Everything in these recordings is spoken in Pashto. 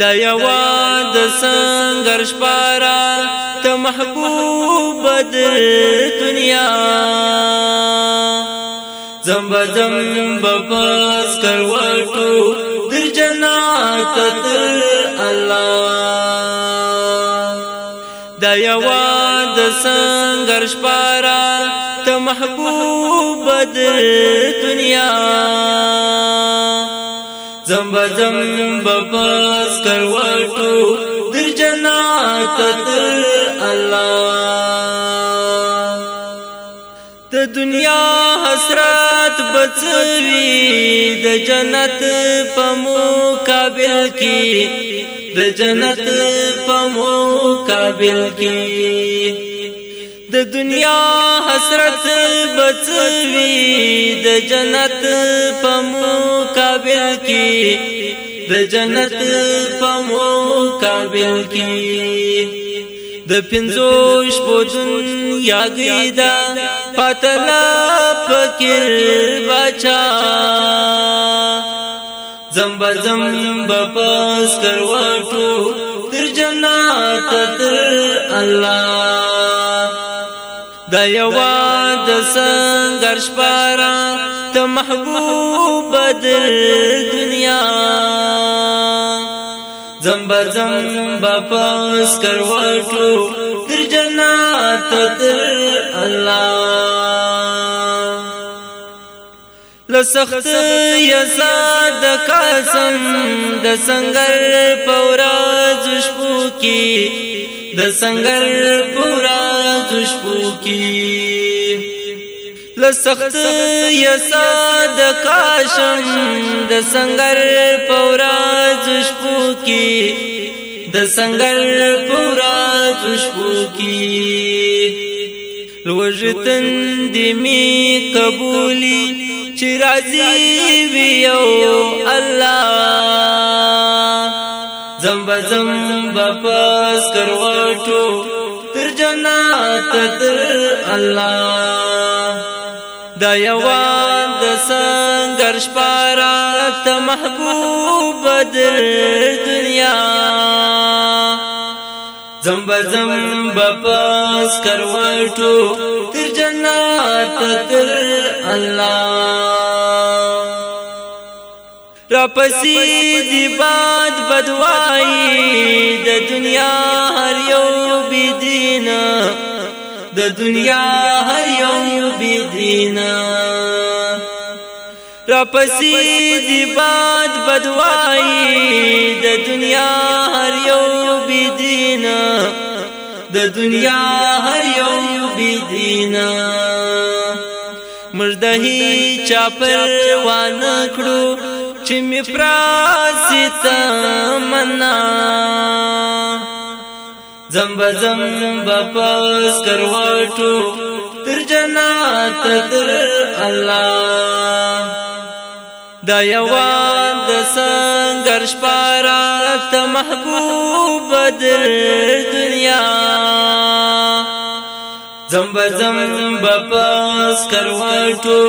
دا یوا د سنگر شپارا ته محبوب د دنیا زمب زمب پس کروټو در جنات تر الله دا یوا د سنگر شپارا ته محبوب د دنیا زمبا زمبا پاس کرواتو در جنات تر الله د دنیا حسرت بچوي د جنت په مقابل کې د جنت په مقابل کې د دنیا حسرت بچوي د جنت په مقابل کی د جنت په مقابل کی د پنځو شپو دنیا ګیدا پتلا فقیر بچا زمب زمب پاس کرواټو تر جنت تر الله د یوا د سنگر شپارا ته محبوب در دنیا زمبا زمبا پاس کروټو تر جنات تر الله لسخت یزاد قسم د سنگر پورا زشپو کی د سنگر پورا خوشبو کی لسخت یا ساد کاشم د سنگر پورا خوشبو کی د سنگر پورا خوشبو کی لوجتن دی می قبولی چې راضي وي او الله زم با زم با پس کروٹو تر جنات تر الله دا یوان د سنگر شپارا ته محبوب در دنیا زم با زم با پس کروٹو تر جنات تر الله را پسې دی باد بدوایي د دنیا هر یو بيدینا د دنیا هر یو بيدینا را پسې دی باد بدوایي د دنیا هر یو بيدینا د دنیا هر یو بيدینا مرده چا پر وانه کړو چې می پراسیت منا زم بزم بپس کروټو تر جنات تر الله دا یوان د سنگر شپارا ته محبوب در دنیا زمب زمب پاس کرواټو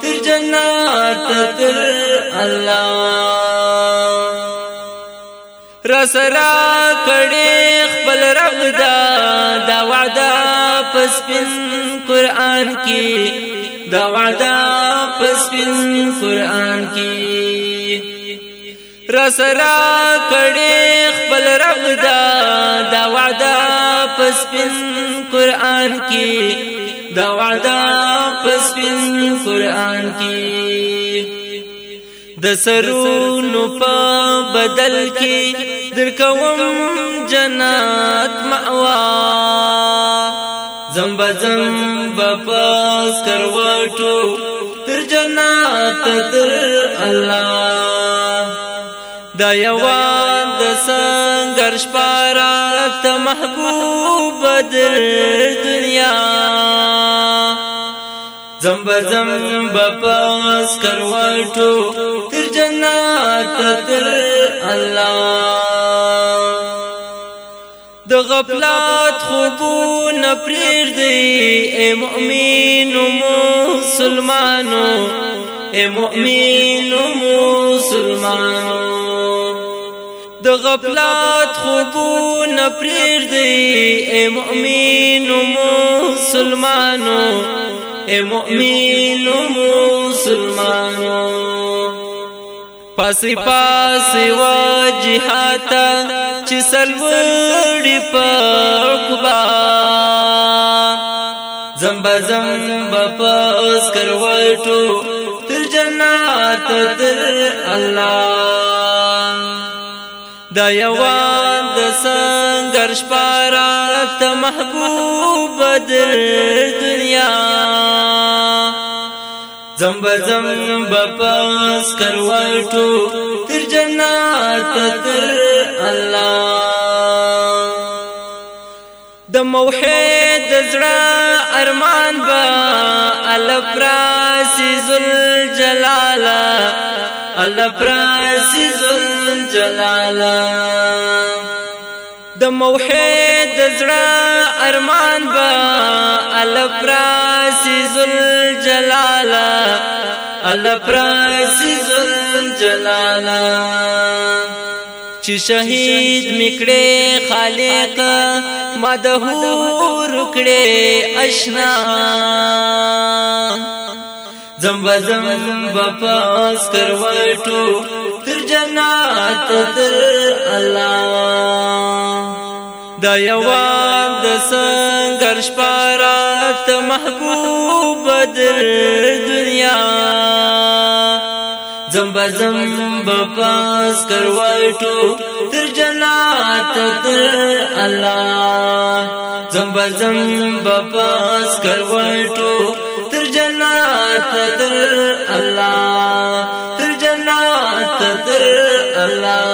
تر جنات تر الله رسرا کړي خپل رب دا دا وعده پس بن قران کې دا وعده پس بن قران کې رسرا کړي خپل رب دا پسپن قرآن کی دا وعدا پسپن قرآن کی د سرونو په بدل کې درکوم جنات مأوا زم بزم بپاس کروټو تر جنات تر الله د یوان د سنگر شپارا ته محبوب در دنیا زمب زمب پاس کرواټو تر جنات تر الله د غفلات خوبونه پرېږدي اے مؤمنو مسلمانو اے مؤمن مسلمان د غفلت خوبون پریر دی اے مؤمن مسلمانو اے مؤمن مسلمانو پاسی پاسی واجحاتا چی سلوڑی پا عقبا زمبا زمبا پاس کروائٹو الجنات در الله دا یوان د سنگر شپارات محبوب در دنیا زمب زمب پاس کرواټو تر جنات تر الله د موحد زړه ارمان با الفراس ذل جلالا الفراس ذل جلالا د موحد زړه ارمان با الفراس ذل جلالا الفراس ذل جلالا چې شهید میکړې خالق مدهور کړې آشنا زم زم بپاس کروټو تر جنات تر الله دا یوان د سنگر شپارات محبوب در دنیا بزم بپاس کرواټو تر جنات تر الله زم بزم بپاس کرواټو تر جنات تر الله تر جنات تر الله